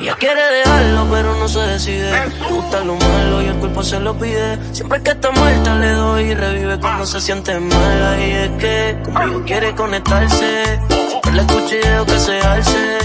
Ella quiere dejarlo, pero no se decide. Le gusta lo malo y el cuerpo se lo pide. Siempre que está muerta le doy y revive cuando se siente mala. Y es que conmigo quiere conectarse. Siempre le escucho y dejo que se alce.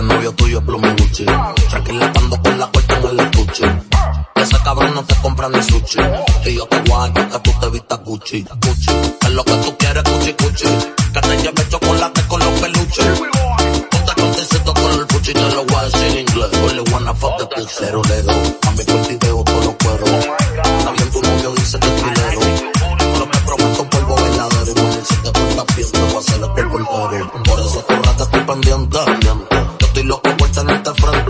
Ese novio tuyo es Plumi Gucci. Tranquila con la puerta en el estuche. Ese cabrón no te compra ni sushi. Y yo te guayo que tú te vistas Gucci. Gucci. Es lo que tú quieres, Gucci, Gucci. Que te lleve chocolate con los peluches. Ponte con con el Gucci, te lo voy a en inglés. Only wanna fuck the pussy. Cero dedo, a mi veo todos los cueros. Bien tu novio dice que es trilero. Pero me prometo un polvo verdadero. Y si te portas bien, te voy a hacer el polvo. Por eso tu rata estoy pendiente.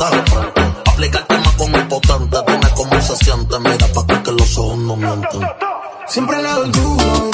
Frente. Aplicarte más con un potente. Dime cómo se siente. Mira pa' que los ojos no mienten. Siempre la doy duro